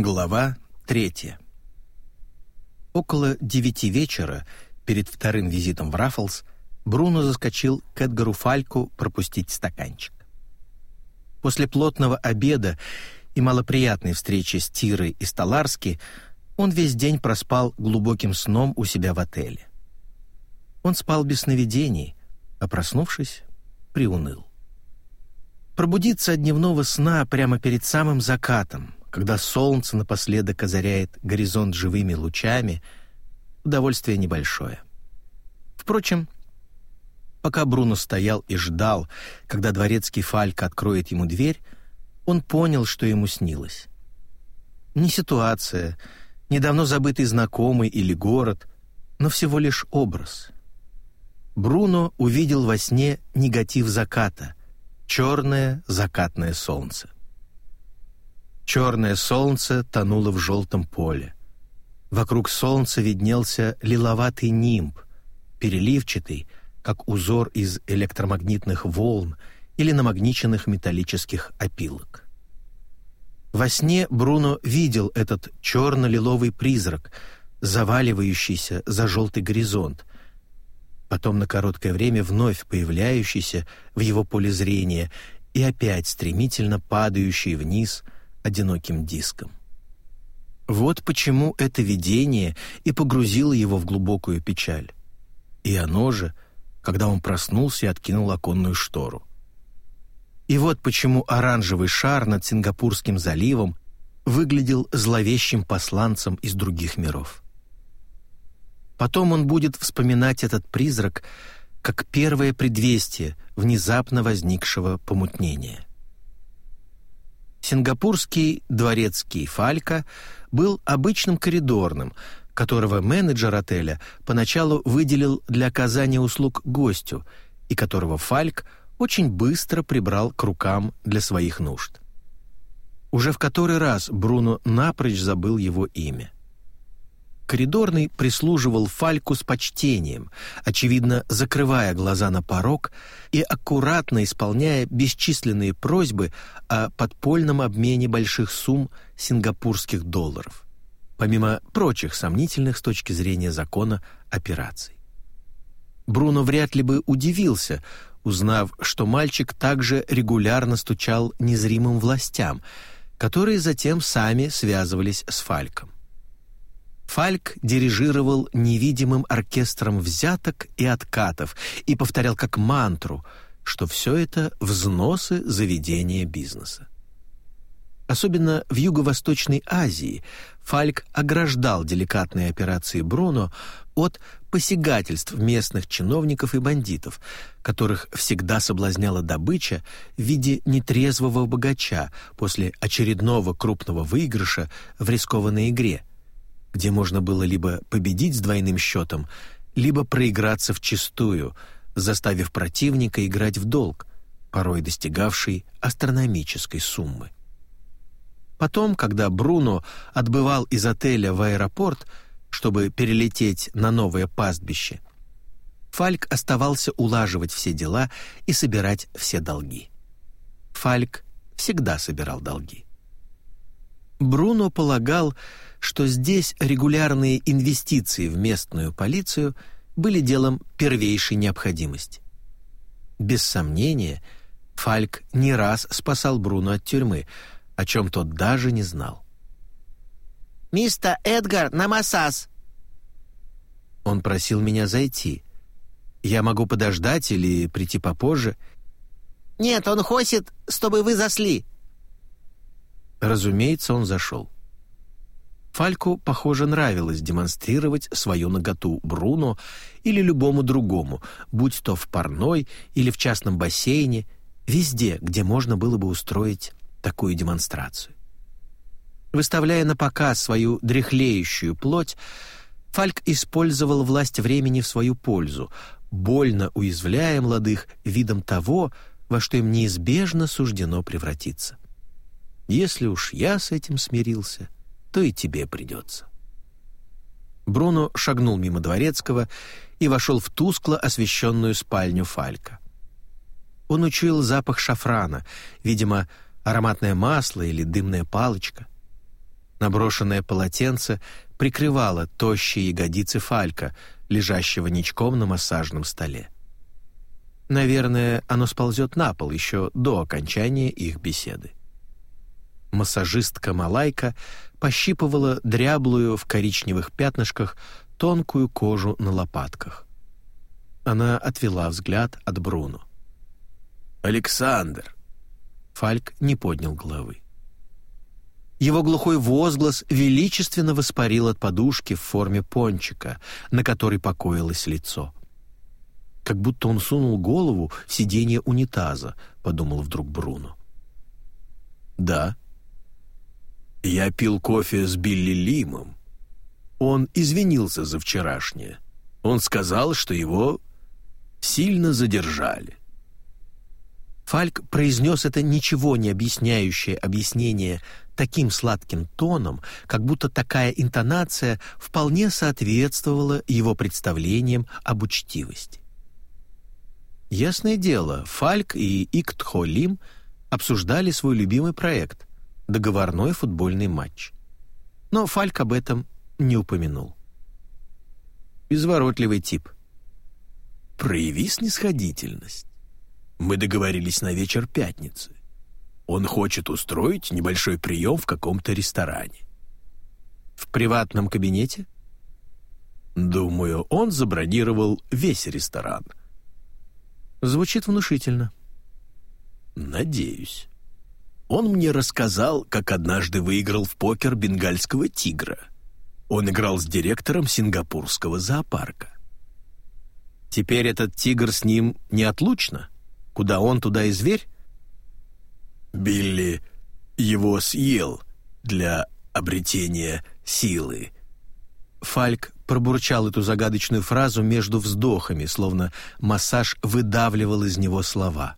Глава третья. Около девяти вечера, перед вторым визитом в Раффлс, Бруно заскочил к Эдгару Фальку пропустить стаканчик. После плотного обеда и малоприятной встречи с Тирой и Столарски он весь день проспал глубоким сном у себя в отеле. Он спал без сновидений, а проснувшись, приуныл. Пробудиться от дневного сна прямо перед самым закатом, когда солнце напоследок озаряет горизонт живыми лучами, удовольствие небольшое. Впрочем, пока Бруно стоял и ждал, когда дворецкий Фалька откроет ему дверь, он понял, что ему снилось. Не ситуация, недавно забытый знакомый или город, но всего лишь образ. Бруно увидел во сне негатив заката, черное закатное солнце. Черное солнце тонуло в желтом поле. Вокруг солнца виднелся лиловатый нимб, переливчатый, как узор из электромагнитных волн или намагниченных металлических опилок. Во сне Бруно видел этот черно-лиловый призрак, заваливающийся за желтый горизонт, потом на короткое время вновь появляющийся в его поле зрения и опять стремительно падающий вниз — одиноким диском. Вот почему это видение и погрузило его в глубокую печаль. И оно же, когда он проснулся и откинул оконную штору. И вот почему оранжевый шар над Сингапурским заливом выглядел зловещим посланцем из других миров. Потом он будет вспоминать этот призрак как первое предвестие внезапно возникшего помутнения. Сингапурский дворецкий Фалька был обычным коридорным, которого менеджер отеля поначалу выделил для оказания услуг гостю и которого Фальк очень быстро прибрал к рукам для своих нужд. Уже в который раз Бруно напрочь забыл его имя. Коридорный прислуживал Фальку с почтением, очевидно, закрывая глаза на порог и аккуратно исполняя бесчисленные просьбы о подпольном обмене больших сумм сингапурских долларов, помимо прочих сомнительных с точки зрения закона операций. Бруно вряд ли бы удивился, узнав, что мальчик также регулярно стучал незримым властям, которые затем сами связывались с Фальком. Фальк дирижировал невидимым оркестром взяток и откатов и повторял как мантру, что все это взносы заведения бизнеса. Особенно в Юго-Восточной Азии Фальк ограждал деликатные операции Бруно от посягательств местных чиновников и бандитов, которых всегда соблазняла добыча в виде нетрезвого богача после очередного крупного выигрыша в рискованной игре, где можно было либо победить с двойным счетом, либо проиграться вчистую, заставив противника играть в долг, порой достигавший астрономической суммы. Потом, когда Бруно отбывал из отеля в аэропорт, чтобы перелететь на новое пастбище, Фальк оставался улаживать все дела и собирать все долги. Фальк всегда собирал долги. Бруно полагал, что здесь регулярные инвестиции в местную полицию были делом первейшей необходимости. Без сомнения, Фальк не раз спасал Бруно от тюрьмы, о чем тот даже не знал. «Мистер Эдгар на массаж!» Он просил меня зайти. Я могу подождать или прийти попозже? «Нет, он хочет, чтобы вы засли!» Разумеется, он зашел. Фальку, похоже, нравилось демонстрировать свою наготу Бруно или любому другому, будь то в парной или в частном бассейне, везде, где можно было бы устроить такую демонстрацию. Выставляя на показ свою дряхлеющую плоть, Фальк использовал власть времени в свою пользу, больно уязвляя молодых видом того, во что им неизбежно суждено превратиться. Если уж я с этим смирился — то и тебе придется». Бруно шагнул мимо дворецкого и вошел в тускло освещенную спальню Фалька. Он учуял запах шафрана, видимо, ароматное масло или дымная палочка. Наброшенное полотенце прикрывало тощие ягодицы Фалька, лежащего ничком на массажном столе. Наверное, оно сползет на пол еще до окончания их беседы. Массажистка Малайка пощипывала дряблую в коричневых пятнышках тонкую кожу на лопатках. Она отвела взгляд от Бруно. «Александр!» Фальк не поднял головы. Его глухой возглас величественно воспарил от подушки в форме пончика, на которой покоилось лицо. «Как будто он сунул голову в сиденье унитаза», — подумал вдруг Бруно. «Да», я пил кофе с Билли Лимом. Он извинился за вчерашнее. Он сказал, что его сильно задержали. Фальк произнес это ничего не объясняющее объяснение таким сладким тоном, как будто такая интонация вполне соответствовала его представлениям об учтивости. Ясное дело, Фальк и Иктхолим обсуждали свой любимый проект договорной футбольный матч. Но Фальк об этом не упомянул. Изворотливый тип. «Прояви снисходительность. Мы договорились на вечер пятницы. Он хочет устроить небольшой прием в каком-то ресторане». «В приватном кабинете?» «Думаю, он забронировал весь ресторан». «Звучит внушительно». «Надеюсь». Он мне рассказал, как однажды выиграл в покер бенгальского тигра. Он играл с директором сингапурского зоопарка. Теперь этот тигр с ним неотлучно? Куда он, туда и зверь? Билли его съел для обретения силы. Фальк пробурчал эту загадочную фразу между вздохами, словно массаж выдавливал из него слова —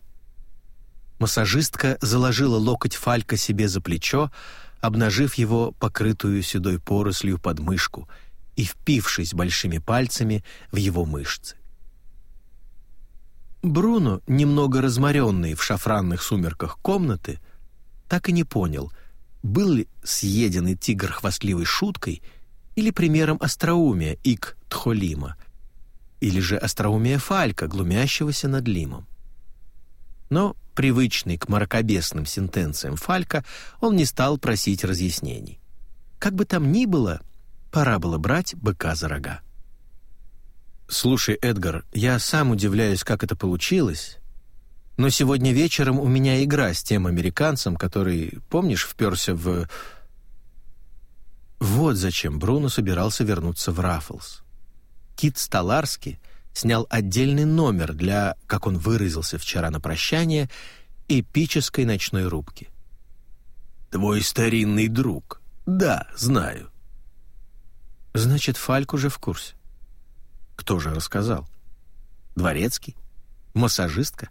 Массажистка заложила локоть Фалька себе за плечо, обнажив его покрытую седой порослью подмышку и впившись большими пальцами в его мышцы. Бруно, немного разморенный в шафранных сумерках комнаты, так и не понял, был ли съеденный тигр хвастливой шуткой или примером остроумия Ик Тхолима, или же остроумия Фалька, глумящегося над Лимом. Но привычный к мракобесным сентенциям Фалька, он не стал просить разъяснений. Как бы там ни было, пора было брать быка за рога. «Слушай, Эдгар, я сам удивляюсь, как это получилось, но сегодня вечером у меня игра с тем американцем, который, помнишь, вперся в...» Вот зачем Бруно собирался вернуться в Раффлс. Кит Столарский — снял отдельный номер для, как он выразился вчера на прощание, эпической ночной рубки. «Твой старинный друг. Да, знаю». «Значит, Фальк уже в курсе». «Кто же рассказал? Дворецкий? Массажистка?»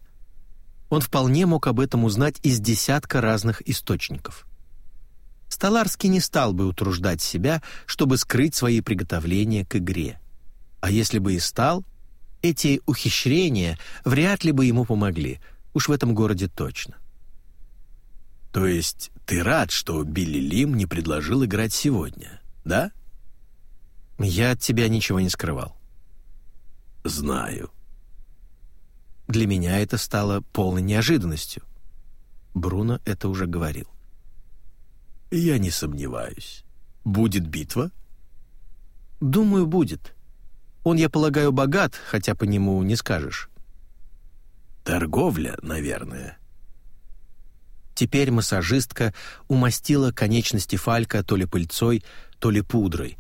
Он вполне мог об этом узнать из десятка разных источников. Столарский не стал бы утруждать себя, чтобы скрыть свои приготовления к игре. А если бы и стал, эти ухищрения вряд ли бы ему помогли, уж в этом городе точно. «То есть ты рад, что Билли Лим не предложил играть сегодня, да?» «Я от тебя ничего не скрывал». «Знаю». Для меня это стало полной неожиданностью. Бруно это уже говорил. «Я не сомневаюсь. Будет битва?» «Думаю, будет. Он, я полагаю, богат, хотя по нему не скажешь. Торговля, наверное. Теперь массажистка умастила конечности Фалька то ли пыльцой, то ли пудрой.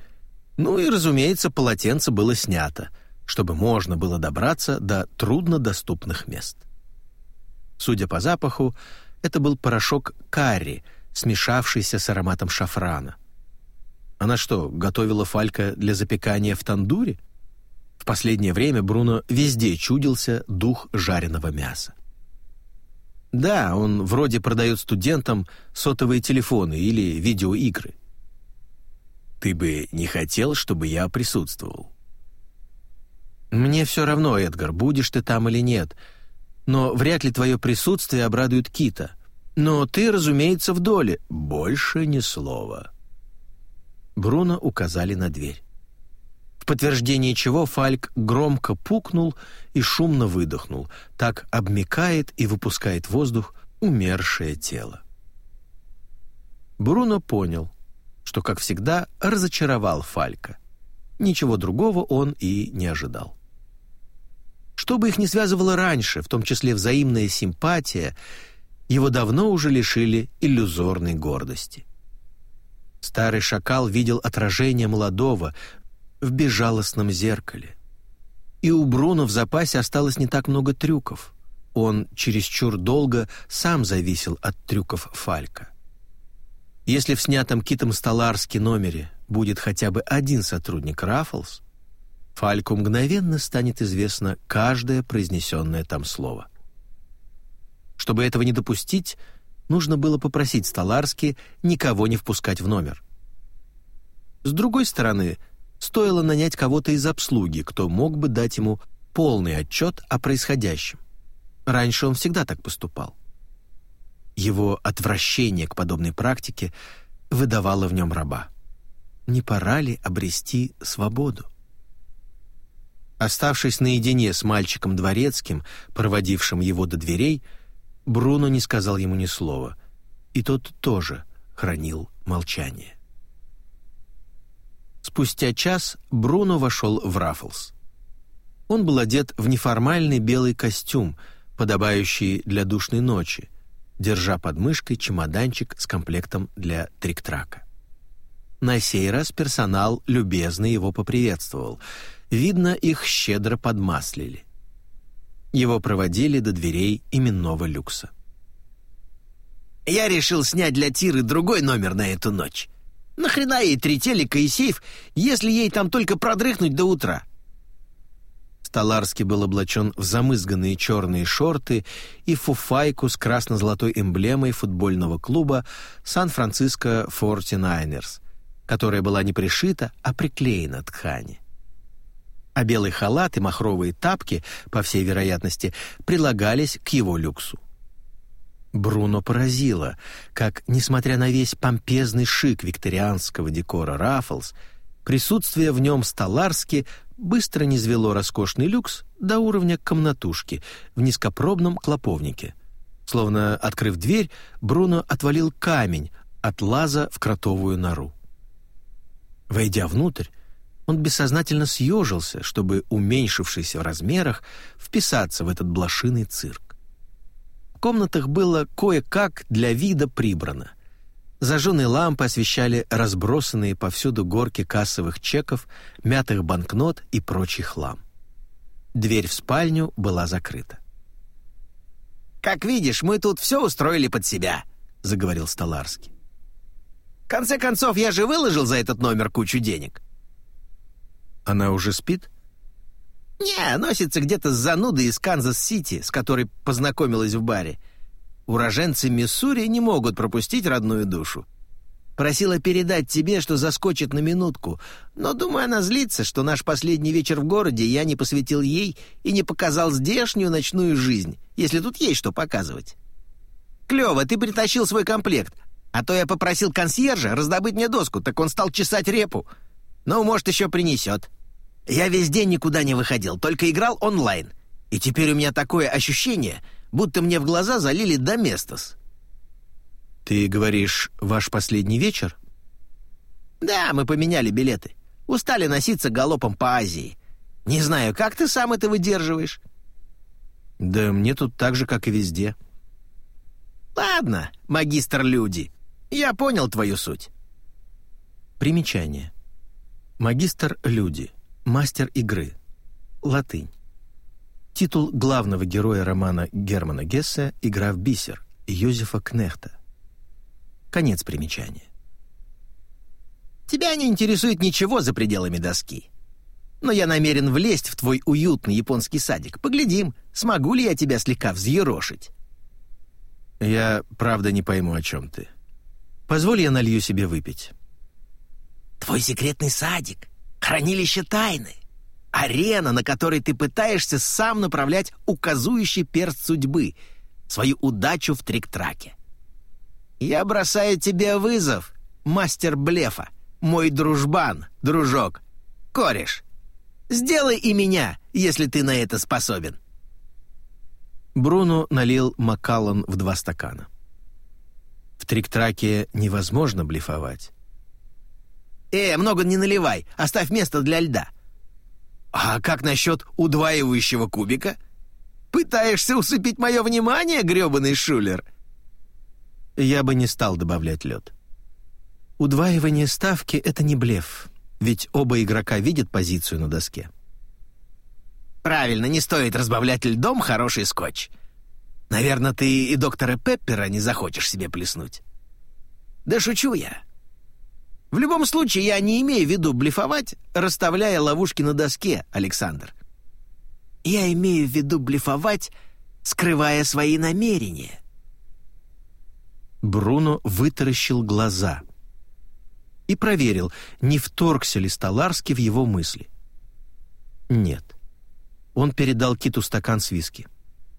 Ну и, разумеется, полотенце было снято, чтобы можно было добраться до труднодоступных мест. Судя по запаху, это был порошок карри, смешавшийся с ароматом шафрана. Она что, готовила Фалька для запекания в тандуре? — последнее время Бруно везде чудился дух жареного мяса. Да, он вроде продает студентам сотовые телефоны или видеоигры. Ты бы не хотел, чтобы я присутствовал? Мне все равно, Эдгар, будешь ты там или нет. Но вряд ли твое присутствие обрадует Кита. Но ты, разумеется, в доле. Больше ни слова. Бруно указали на дверь. В подтверждение чего Фальк громко пукнул и шумно выдохнул. Так обмекает и выпускает воздух умершее тело. Бруно понял, что, как всегда, разочаровал Фалька. Ничего другого он и не ожидал. Что бы их ни связывало раньше, в том числе взаимная симпатия, его давно уже лишили иллюзорной гордости. Старый шакал видел отражение молодого в безжалостном зеркале. И у Бруно в запасе осталось не так много трюков. Он чересчур долго сам зависел от трюков Фалька. Если в снятом Китом Столарски номере будет хотя бы один сотрудник Раффлс, Фальку мгновенно станет известно каждое произнесенное там слово. Чтобы этого не допустить, нужно было попросить Столарски никого не впускать в номер. С другой стороны, стоило нанять кого-то из обслуги, кто мог бы дать ему полный отчет о происходящем. Раньше он всегда так поступал. Его отвращение к подобной практике выдавало в нем раба. Не пора ли обрести свободу? Оставшись наедине с мальчиком дворецким, проводившим его до дверей, Бруно не сказал ему ни слова, и тот тоже хранил молчание. Спустя час Бруно вошел в Раффлс. Он был одет в неформальный белый костюм, подобающий для душной ночи, держа под мышкой чемоданчик с комплектом для трик-трака. На сей раз персонал любезно его поприветствовал — Видно, их щедро подмаслили. Его проводили до дверей именного люкса. «Я решил снять для Тиры другой номер на эту ночь. Нахрена ей три телека и сейф, если ей там только продрыхнуть до утра?» Столарский был облачен в замызганные черные шорты и фуфайку с красно-золотой эмблемой футбольного клуба «Сан-Франциско 49 которая была не пришита, а приклеена ткани а белый халат и махровые тапки, по всей вероятности, прилагались к его люксу. Бруно поразило, как, несмотря на весь помпезный шик викторианского декора Раффлс, присутствие в нем Столарски быстро низвело роскошный люкс до уровня комнатушки в низкопробном клоповнике. Словно, открыв дверь, Бруно отвалил камень от лаза в кротовую нору. Войдя внутрь, он бессознательно съежился, чтобы, уменьшившись в размерах, вписаться в этот блошиный цирк. В комнатах было кое-как для вида прибрано. Зажженные лампы освещали разбросанные повсюду горки кассовых чеков, мятых банкнот и прочий хлам. Дверь в спальню была закрыта. «Как видишь, мы тут все устроили под себя», — заговорил Столарский. «В конце концов, я же выложил за этот номер кучу денег. Она уже спит? Не, носится где-то с занудой из Канзас-Сити, с которой познакомилась в баре. Уроженцы Миссури не могут пропустить родную душу. Просила передать тебе, что заскочит на минутку, но, думаю, она злится, что наш последний вечер в городе я не посвятил ей и не показал здешнюю ночную жизнь, если тут есть что показывать. Клево, ты притащил свой комплект, а то я попросил консьержа раздобыть мне доску, так он стал чесать репу. Ну, может, еще принесет. Я весь день никуда не выходил, только играл онлайн. И теперь у меня такое ощущение, будто мне в глаза залили доместос. Ты говоришь, ваш последний вечер? Да, мы поменяли билеты. Устали носиться галопом по Азии. Не знаю, как ты сам это выдерживаешь? Да мне тут так же, как и везде. Ладно, магистр люди. Я понял твою суть. Примечание. Магистр люди. Мастер игры. Латынь. Титул главного героя романа Германа Гессе «Игра в бисер» Юзефа Кнехта. Конец примечания. Тебя не интересует ничего за пределами доски. Но я намерен влезть в твой уютный японский садик. Поглядим, смогу ли я тебя слегка взъерошить. Я правда не пойму, о чем ты. Позволь я налью себе выпить. Твой секретный садик, хранилище тайны, арена, на которой ты пытаешься сам направлять указующий перст судьбы, свою удачу в трик-траке. Я бросаю тебе вызов, мастер блефа. мой дружбан, дружок, кореш. Сделай и меня, если ты на это способен». Бруно налил Макаллан в два стакана. В трик-траке невозможно блефовать. «Э, много не наливай, оставь место для льда». «А как насчет удваивающего кубика? Пытаешься усыпить мое внимание, грёбаный шулер?» Я бы не стал добавлять лед. Удваивание ставки — это не блеф, ведь оба игрока видят позицию на доске. «Правильно, не стоит разбавлять льдом хороший скотч. Наверное, ты и доктора Пеппера не захочешь себе плеснуть». «Да шучу я. В любом случае, я не имею в виду блефовать, расставляя ловушки на доске, Александр. Я имею в виду блефовать, скрывая свои намерения». Бруно вытаращил глаза и проверил, не вторгся ли Столарский в его мысли. Нет. Он передал Киту стакан с виски.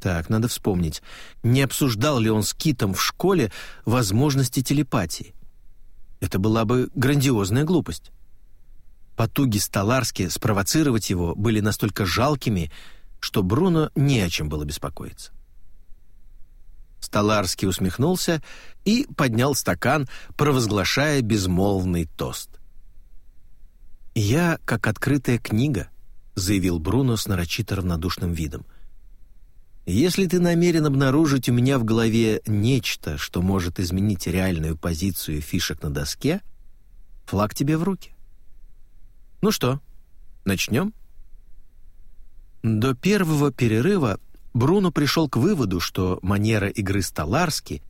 Так, надо вспомнить, не обсуждал ли он с Китом в школе возможности телепатии. Это была бы грандиозная глупость. Потуги Столарски спровоцировать его были настолько жалкими, что Бруно не о чем было беспокоиться. Столарский усмехнулся и поднял стакан, провозглашая безмолвный тост. «Я как открытая книга», — заявил Бруно с нарочито равнодушным видом. «Если ты намерен обнаружить у меня в голове нечто, что может изменить реальную позицию фишек на доске, флаг тебе в руки. Ну что, начнем?» До первого перерыва Бруно пришел к выводу, что манера игры Столарски,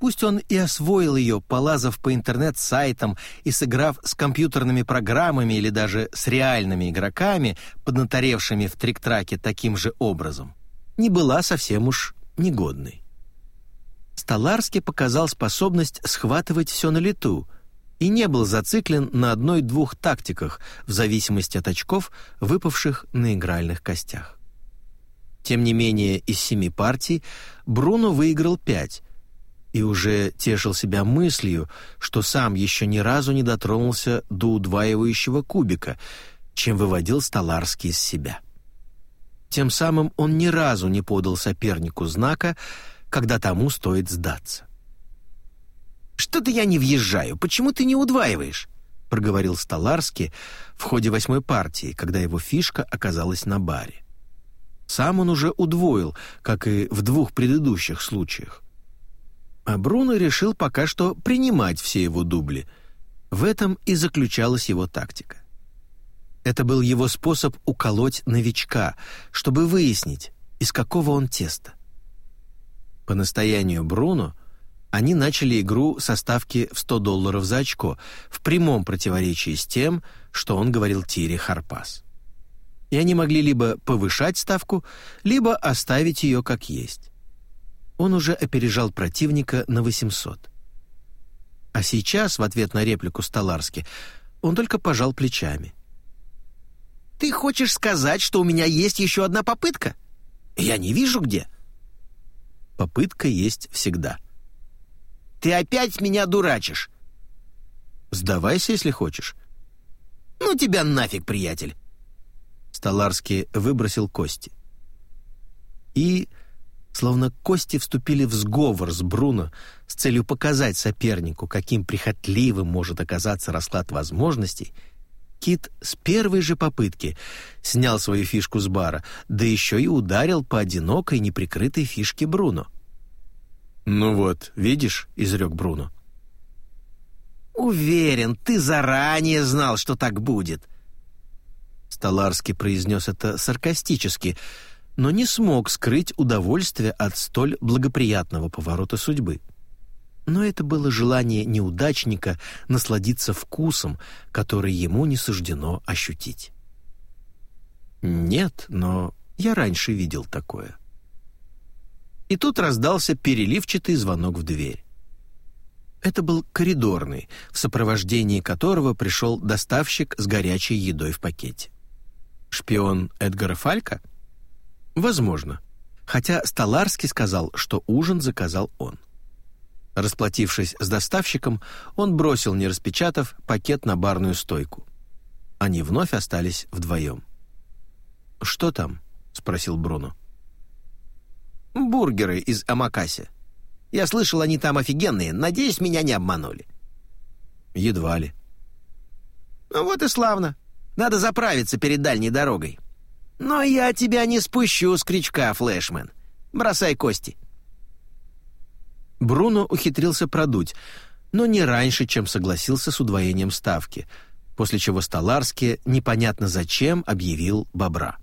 пусть он и освоил ее, полазав по интернет-сайтам и сыграв с компьютерными программами или даже с реальными игроками, поднаторевшими в трик-траке таким же образом, не была совсем уж негодной. Столарский показал способность схватывать все на лету и не был зациклен на одной-двух тактиках в зависимости от очков, выпавших на игральных костях. Тем не менее, из семи партий Бруно выиграл пять и уже тешил себя мыслью, что сам еще ни разу не дотронулся до удваивающего кубика, чем выводил Столарский из себя. Тем самым он ни разу не подал сопернику знака, когда тому стоит сдаться. «Что-то я не въезжаю. Почему ты не удваиваешь?» — проговорил Столарский в ходе восьмой партии, когда его фишка оказалась на баре. Сам он уже удвоил, как и в двух предыдущих случаях. А Бруно решил пока что принимать все его дубли. В этом и заключалась его тактика. Это был его способ уколоть новичка, чтобы выяснить, из какого он теста. По настоянию Бруно они начали игру со ставки в 100 долларов за очко, в прямом противоречии с тем, что он говорил Тире Харпас и они могли либо повышать ставку, либо оставить ее как есть. Он уже опережал противника на 800. А сейчас, в ответ на реплику Столарски, он только пожал плечами. «Ты хочешь сказать, что у меня есть еще одна попытка? Я не вижу где». «Попытка есть всегда». «Ты опять меня дурачишь». «Сдавайся, если хочешь». «Ну тебя нафиг, приятель. Столарский выбросил кости. И, словно кости вступили в сговор с Бруно с целью показать сопернику, каким прихотливым может оказаться расклад возможностей, Кит с первой же попытки снял свою фишку с бара, да еще и ударил по одинокой неприкрытой фишке Бруно. «Ну вот, видишь», — изрек Бруно. «Уверен, ты заранее знал, что так будет», Столарский произнес это саркастически, но не смог скрыть удовольствие от столь благоприятного поворота судьбы. Но это было желание неудачника насладиться вкусом, который ему не суждено ощутить. «Нет, но я раньше видел такое». И тут раздался переливчатый звонок в дверь. Это был коридорный, в сопровождении которого пришел доставщик с горячей едой в пакете. Шпион Эдгара Фалька? Возможно. Хотя Столарский сказал, что ужин заказал он. Расплатившись с доставщиком, он бросил, не распечатав, пакет на барную стойку. Они вновь остались вдвоем. «Что там?» — спросил Бруно. «Бургеры из Амакаси. Я слышал, они там офигенные. Надеюсь, меня не обманули». «Едва ли». «Ну вот и славно. Надо заправиться перед дальней дорогой. Но я тебя не спущу с крючка, флешмен. Бросай кости». Бруно ухитрился продуть, но не раньше, чем согласился с удвоением ставки, после чего Столарский непонятно зачем объявил бобра.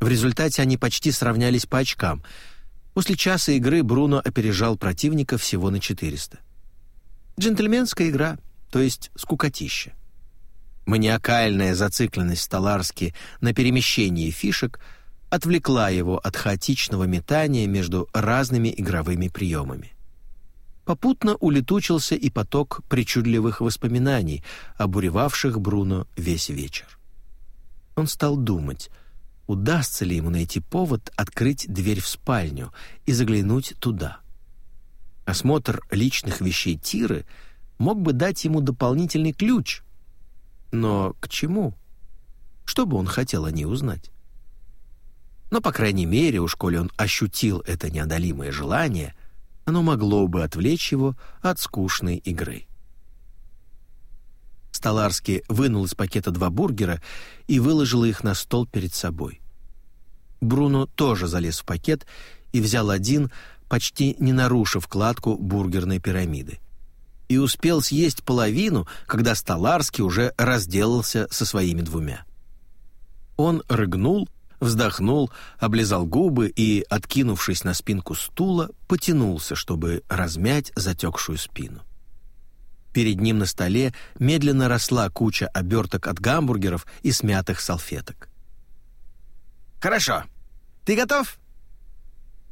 В результате они почти сравнялись по очкам. После часа игры Бруно опережал противника всего на 400. Джентльменская игра, то есть скукотища. Маниакальная зацикленность Столарски на перемещении фишек — отвлекла его от хаотичного метания между разными игровыми приемами. Попутно улетучился и поток причудливых воспоминаний, обуревавших Бруно весь вечер. Он стал думать, удастся ли ему найти повод открыть дверь в спальню и заглянуть туда. Осмотр личных вещей Тиры мог бы дать ему дополнительный ключ. Но к чему? Что бы он хотел о ней узнать? Но, по крайней мере, уж коли он ощутил это неодолимое желание, оно могло бы отвлечь его от скучной игры. Столарский вынул из пакета два бургера и выложил их на стол перед собой. Бруно тоже залез в пакет и взял один, почти не нарушив кладку бургерной пирамиды. И успел съесть половину, когда Столарский уже разделался со своими двумя. Он рыгнул вздохнул, облизал губы и, откинувшись на спинку стула, потянулся, чтобы размять затекшую спину. Перед ним на столе медленно росла куча оберток от гамбургеров и смятых салфеток. «Хорошо. Ты готов?»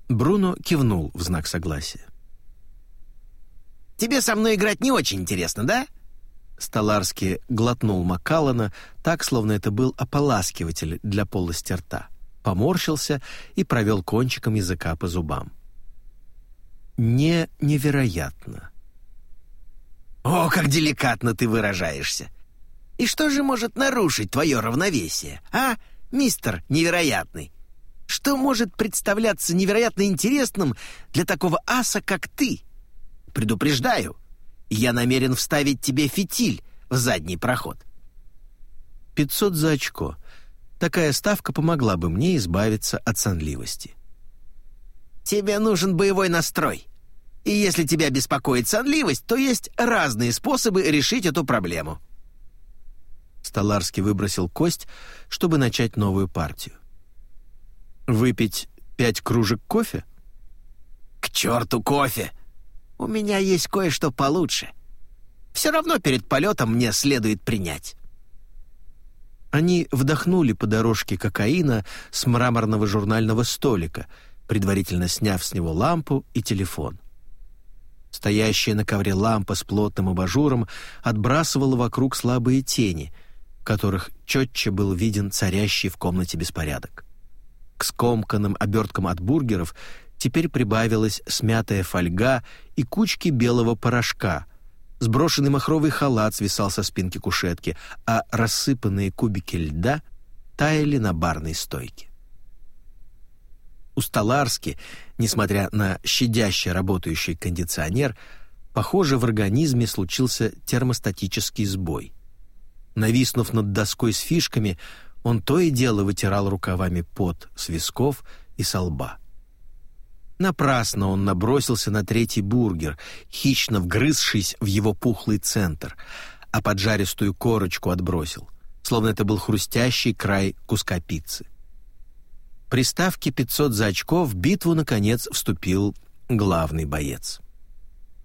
Бруно кивнул в знак согласия. «Тебе со мной играть не очень интересно, да?» Столарский глотнул Маккаллана так, словно это был ополаскиватель для полости рта, поморщился и провел кончиком языка по зубам. «Не невероятно». «О, как деликатно ты выражаешься! И что же может нарушить твое равновесие, а, мистер невероятный? Что может представляться невероятно интересным для такого аса, как ты? Предупреждаю, — я намерен вставить тебе фитиль в задний проход». «Пятьсот за очко. Такая ставка помогла бы мне избавиться от сонливости». «Тебе нужен боевой настрой. И если тебя беспокоит сонливость, то есть разные способы решить эту проблему». Столарский выбросил кость, чтобы начать новую партию. «Выпить пять кружек кофе?» «К черту кофе! У меня есть кое-что получше. Все равно перед полетом мне следует принять». Они вдохнули по дорожке кокаина с мраморного журнального столика, предварительно сняв с него лампу и телефон. Стоящая на ковре лампа с плотным абажуром отбрасывала вокруг слабые тени, в которых четче был виден царящий в комнате беспорядок. К скомканным оберткам от бургеров теперь прибавилась смятая фольга и кучки белого порошка. Сброшенный махровый халат свисал со спинки кушетки, а рассыпанные кубики льда таяли на барной стойке. У Столарски, несмотря на щадяще работающий кондиционер, похоже, в организме случился термостатический сбой. Нависнув над доской с фишками, он то и дело вытирал рукавами пот с висков и со лба. Напрасно он набросился на третий бургер, хищно вгрызшись в его пухлый центр, а поджаристую корочку отбросил, словно это был хрустящий край куска пиццы. При ставке 500 за очко в битву, наконец, вступил главный боец.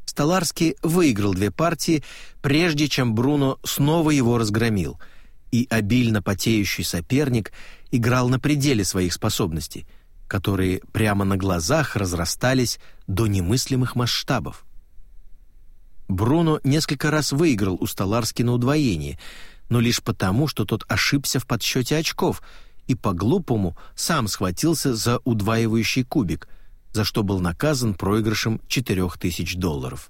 Столарский выиграл две партии, прежде чем Бруно снова его разгромил, и обильно потеющий соперник играл на пределе своих способностей — которые прямо на глазах разрастались до немыслимых масштабов. Бруно несколько раз выиграл у Столарски на удвоение, но лишь потому, что тот ошибся в подсчете очков и по-глупому сам схватился за удваивающий кубик, за что был наказан проигрышем 4000 долларов.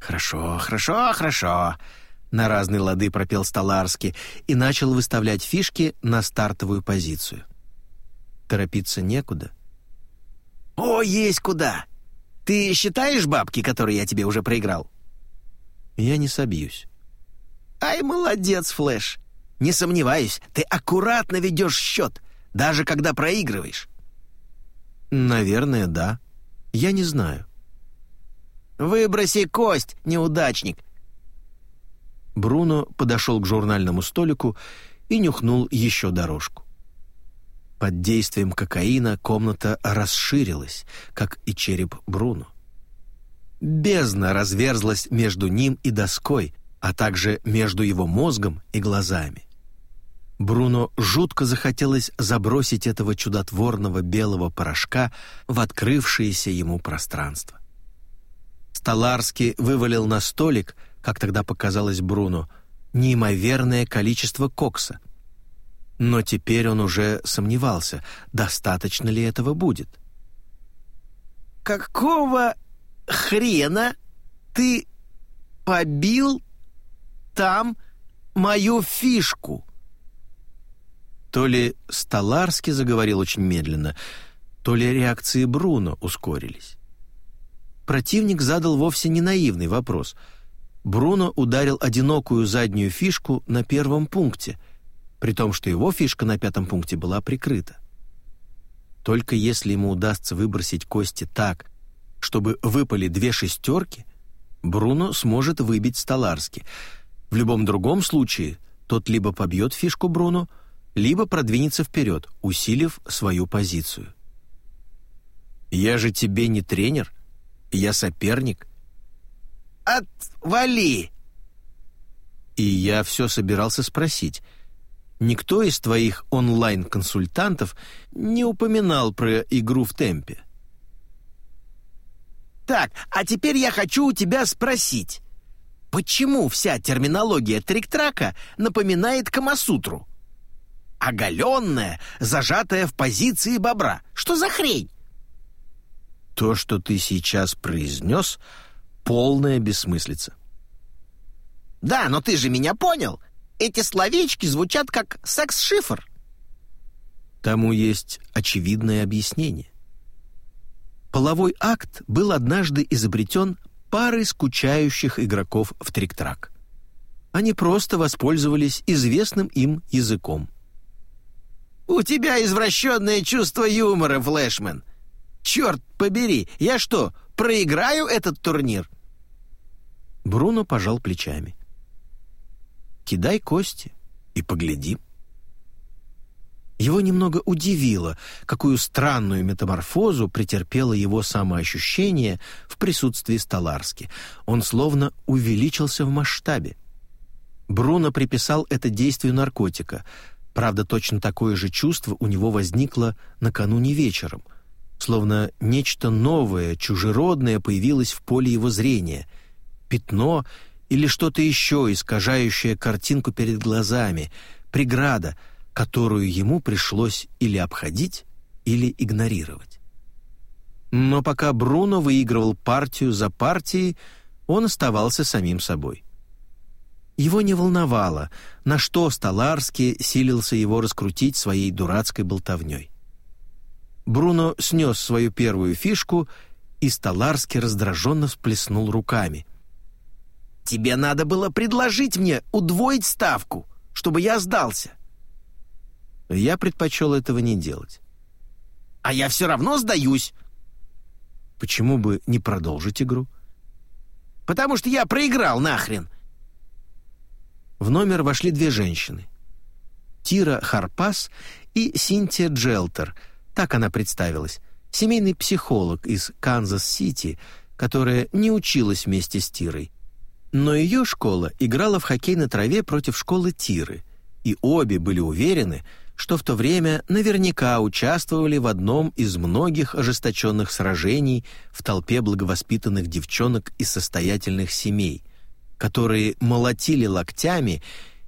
«Хорошо, хорошо, хорошо», — на разные лады пропел Столарский и начал выставлять фишки на стартовую позицию. Торопиться некуда. «О, есть куда! Ты считаешь бабки, которые я тебе уже проиграл?» «Я не собьюсь». «Ай, молодец, Флэш! Не сомневаюсь, ты аккуратно ведешь счет, даже когда проигрываешь». «Наверное, да. Я не знаю». «Выброси кость, неудачник!» Бруно подошел к журнальному столику и нюхнул еще дорожку. Под действием кокаина комната расширилась, как и череп Бруно. Бездна разверзлась между ним и доской, а также между его мозгом и глазами. Бруно жутко захотелось забросить этого чудотворного белого порошка в открывшееся ему пространство. Столарский вывалил на столик, как тогда показалось Бруно, неимоверное количество кокса. Но теперь он уже сомневался, достаточно ли этого будет. «Какого хрена ты побил там мою фишку?» То ли Столарский заговорил очень медленно, то ли реакции Бруно ускорились. Противник задал вовсе не наивный вопрос. Бруно ударил одинокую заднюю фишку на первом пункте, при том, что его фишка на пятом пункте была прикрыта. Только если ему удастся выбросить кости так, чтобы выпали две шестерки, Бруно сможет выбить Столарски. В любом другом случае тот либо побьет фишку Бруно, либо продвинется вперед, усилив свою позицию. «Я же тебе не тренер, я соперник». «Отвали!» И я все собирался спросить. Никто из твоих онлайн-консультантов не упоминал про игру в темпе. Так, а теперь я хочу у тебя спросить, почему вся терминология трик-трака напоминает Камасутру? оголенная, зажатая в позиции бобра. Что за хрень?» «То, что ты сейчас произнес, полная бессмыслица». «Да, но ты же меня понял. Эти словечки звучат как секс-шифр». Тому есть очевидное объяснение. Половой акт был однажды изобретен парой скучающих игроков в трик-трак. Они просто воспользовались известным им языком – «У тебя извращенное чувство юмора, Флэшмен. Черт побери, я что, проиграю этот турнир?» Бруно пожал плечами. «Кидай кости и поглядим». Его немного удивило, какую странную метаморфозу претерпело его самоощущение в присутствии Столарски. Он словно увеличился в масштабе. Бруно приписал это действию наркотика — Правда, точно такое же чувство у него возникло накануне вечером, словно нечто новое, чужеродное появилось в поле его зрения, пятно или что-то еще, искажающее картинку перед глазами, преграда, которую ему пришлось или обходить, или игнорировать. Но пока Бруно выигрывал партию за партией, он оставался самим собой. Его не волновало, на что Столарский силился его раскрутить своей дурацкой болтовней. Бруно снес свою первую фишку, и Столарский раздраженно всплеснул руками. «Тебе надо было предложить мне удвоить ставку, чтобы я сдался». Я предпочел этого не делать. «А я все равно сдаюсь». «Почему бы не продолжить игру?» «Потому что я проиграл нахрен», в номер вошли две женщины. Тира Харпас и Синтия Джелтер, так она представилась, семейный психолог из Канзас-Сити, которая не училась вместе с Тирой. Но ее школа играла в хоккей на траве против школы Тиры, и обе были уверены, что в то время наверняка участвовали в одном из многих ожесточенных сражений в толпе благовоспитанных девчонок из состоятельных семей, которые молотили локтями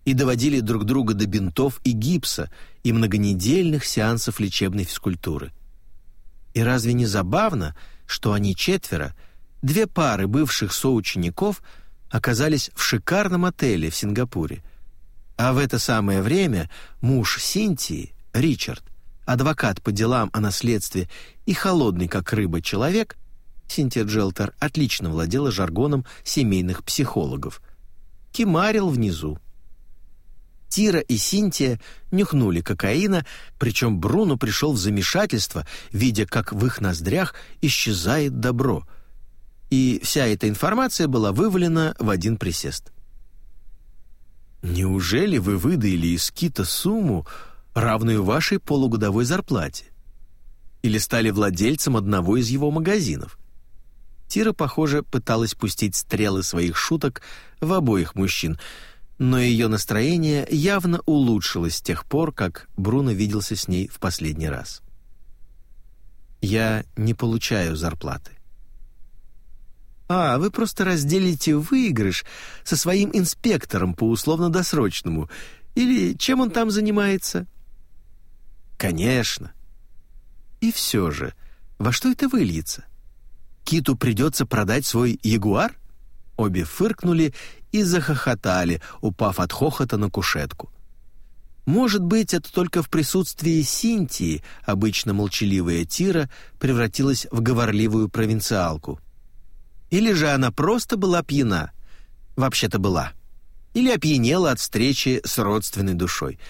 и доводили друг друга до бинтов и гипса и многонедельных сеансов лечебной физкультуры. И разве не забавно, что они четверо, две пары бывших соучеников, оказались в шикарном отеле в Сингапуре? А в это самое время муж Синтии, Ричард, адвокат по делам о наследстве и холодный как рыба человек, Синтия Джелтер отлично владела жаргоном семейных психологов, кимарил внизу. Тира и Синтия нюхнули кокаина, причем Бруно пришел в замешательство, видя, как в их ноздрях исчезает добро. И вся эта информация была вывалена в один присест. «Неужели вы выдаили из кита сумму, равную вашей полугодовой зарплате? Или стали владельцем одного из его магазинов?» Тира, похоже, пыталась пустить стрелы своих шуток в обоих мужчин — но ее настроение явно улучшилось с тех пор, как Бруно виделся с ней в последний раз. «Я не получаю зарплаты». «А, вы просто разделите выигрыш со своим инспектором по условно-досрочному. Или чем он там занимается?» «Конечно». «И все же, во что это выльется? Киту придется продать свой ягуар?» Обе фыркнули и захохотали, упав от хохота на кушетку. Может быть, это только в присутствии Синтии обычно молчаливая Тира превратилась в говорливую провинциалку. Или же она просто была пьяна. Вообще-то была. Или опьянела от встречи с родственной душой.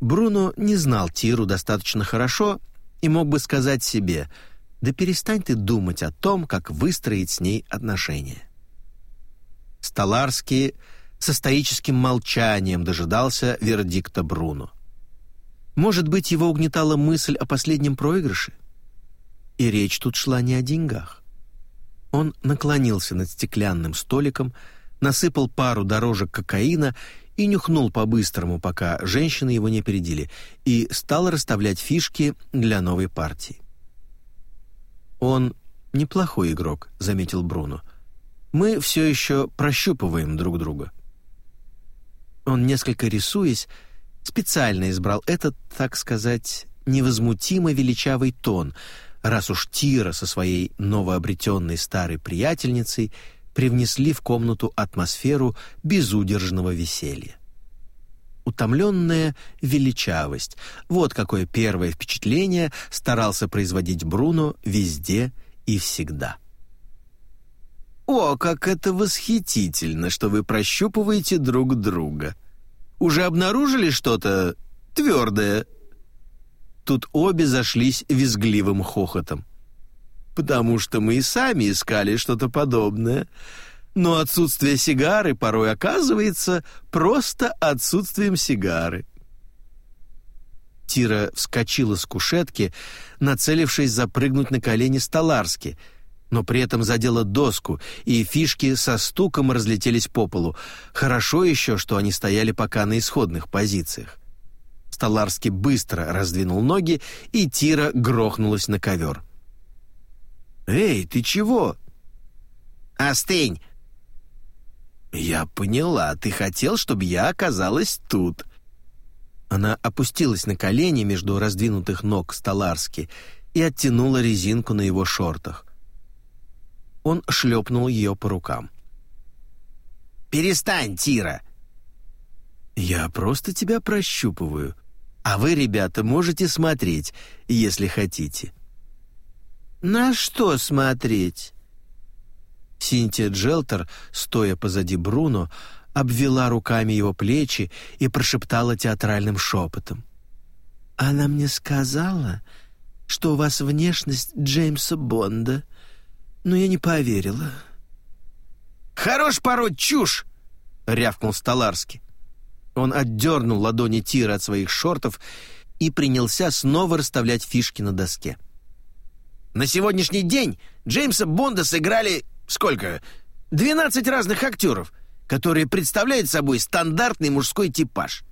Бруно не знал Тиру достаточно хорошо и мог бы сказать себе «Да перестань ты думать о том, как выстроить с ней отношения». Столарский со стоическим молчанием дожидался вердикта Бруно. Может быть, его угнетала мысль о последнем проигрыше? И речь тут шла не о деньгах. Он наклонился над стеклянным столиком, насыпал пару дорожек кокаина и нюхнул по-быстрому, пока женщины его не опередили, и стал расставлять фишки для новой партии. «Он неплохой игрок», — заметил Бруно мы все еще прощупываем друг друга. Он, несколько рисуясь, специально избрал этот, так сказать, невозмутимо величавый тон, раз уж Тира со своей новообретенной старой приятельницей привнесли в комнату атмосферу безудержного веселья. Утомленная величавость — вот какое первое впечатление старался производить Бруно везде и всегда. «О, как это восхитительно, что вы прощупываете друг друга! Уже обнаружили что-то твердое?» Тут обе зашлись визгливым хохотом. «Потому что мы и сами искали что-то подобное. Но отсутствие сигары порой оказывается просто отсутствием сигары». Тира вскочила с кушетки, нацелившись запрыгнуть на колени Столарски — но при этом задела доску, и фишки со стуком разлетелись по полу. Хорошо еще, что они стояли пока на исходных позициях. Столарский быстро раздвинул ноги, и Тира грохнулась на ковер. «Эй, ты чего?» «Остынь!» «Я поняла, ты хотел, чтобы я оказалась тут». Она опустилась на колени между раздвинутых ног Столарски и оттянула резинку на его шортах. Он шлепнул ее по рукам. «Перестань, Тира!» «Я просто тебя прощупываю. А вы, ребята, можете смотреть, если хотите». «На что смотреть?» Синтия Джелтер, стоя позади Бруно, обвела руками его плечи и прошептала театральным шепотом. «Она мне сказала, что у вас внешность Джеймса Бонда но я не поверила. «Хорош пороть чушь!» — рявкнул Столарский. Он отдернул ладони Тира от своих шортов и принялся снова расставлять фишки на доске. «На сегодняшний день Джеймса Бонда сыграли... сколько? Двенадцать разных актеров, которые представляют собой стандартный мужской типаж.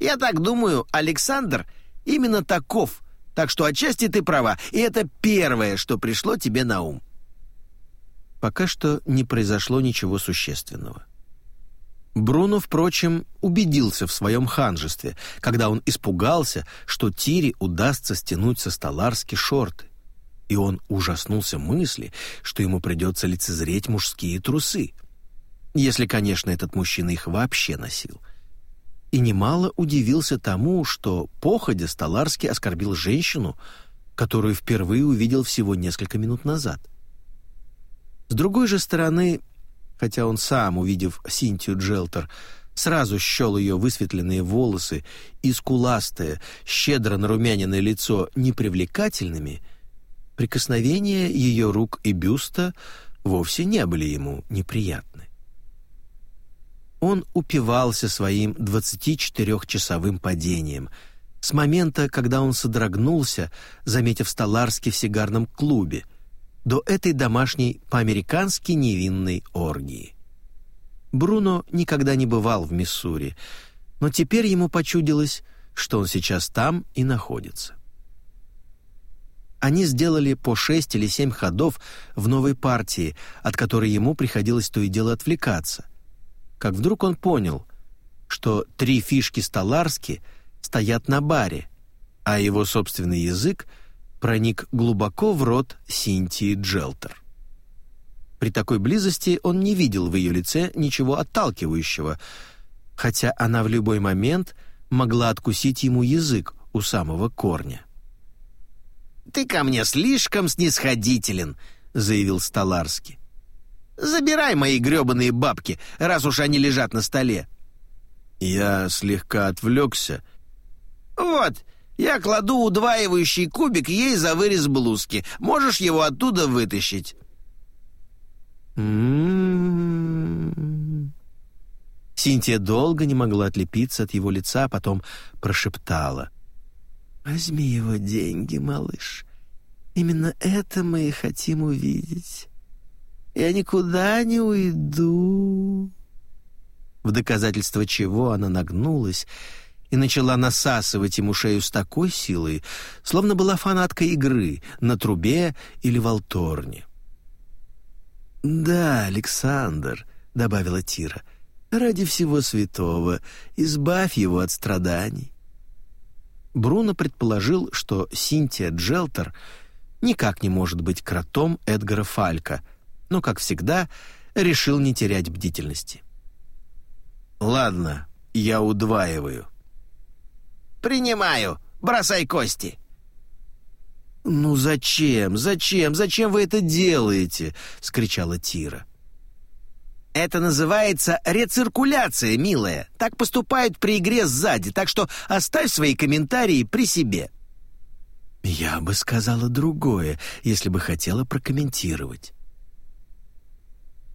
Я так думаю, Александр именно таков, так что отчасти ты права, и это первое, что пришло тебе на ум. Пока что не произошло ничего существенного. Бруно, впрочем, убедился в своем ханжестве, когда он испугался, что Тире удастся стянуть со Столарски шорты. и он ужаснулся мысли, что ему придется лицезреть мужские трусы. Если, конечно, этот мужчина их вообще носил. И немало удивился тому, что походя Столарский оскорбил женщину, которую впервые увидел всего несколько минут назад. С другой же стороны, хотя он сам, увидев Синтию Джелтер, сразу счел ее высветленные волосы и скуластое, щедро нарумяненное лицо непривлекательными, прикосновения ее рук и бюста вовсе не были ему неприятны. Он упивался своим 24-часовым падением с момента, когда он содрогнулся, заметив Столарски в сигарном клубе, до этой домашней по-американски невинной оргии. Бруно никогда не бывал в Миссури, но теперь ему почудилось, что он сейчас там и находится. Они сделали по шесть или семь ходов в новой партии, от которой ему приходилось то и дело отвлекаться. Как вдруг он понял, что три фишки Столарски стоят на баре, а его собственный язык проник глубоко в рот Синтии Джелтер. При такой близости он не видел в ее лице ничего отталкивающего, хотя она в любой момент могла откусить ему язык у самого корня. «Ты ко мне слишком снисходителен», — заявил Столарский. «Забирай мои грёбаные бабки, раз уж они лежат на столе». Я слегка отвлекся. «Вот, я кладу удваивающий кубик ей за вырез блузки. Можешь его оттуда вытащить?» М-м-м. Синтия долго не могла отлепиться от его лица, а потом прошептала. «Возьми его деньги, малыш. Именно это мы и хотим увидеть. Я никуда не уйду». В доказательство чего она нагнулась и начала насасывать ему шею с такой силой, словно была фанаткой игры на трубе или волторне. «Да, Александр», — добавила Тира, — «ради всего святого, избавь его от страданий». Бруно предположил, что Синтия Джелтер никак не может быть кротом Эдгара Фалька, но, как всегда, решил не терять бдительности. «Ладно, я удваиваю». «Принимаю. Бросай кости». «Ну зачем? Зачем? Зачем вы это делаете?» — скричала Тира. «Это называется рециркуляция, милая. Так поступают при игре сзади, так что оставь свои комментарии при себе». «Я бы сказала другое, если бы хотела прокомментировать».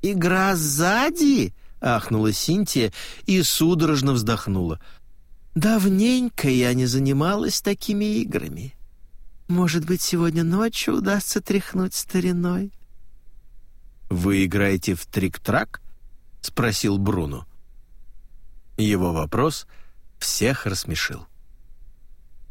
«Игра сзади?» — ахнула Синтия и судорожно вздохнула. «Давненько я не занималась такими играми». Может быть, сегодня ночью удастся тряхнуть стариной?» «Вы играете в трик-трак?» — спросил Бруно. Его вопрос всех рассмешил.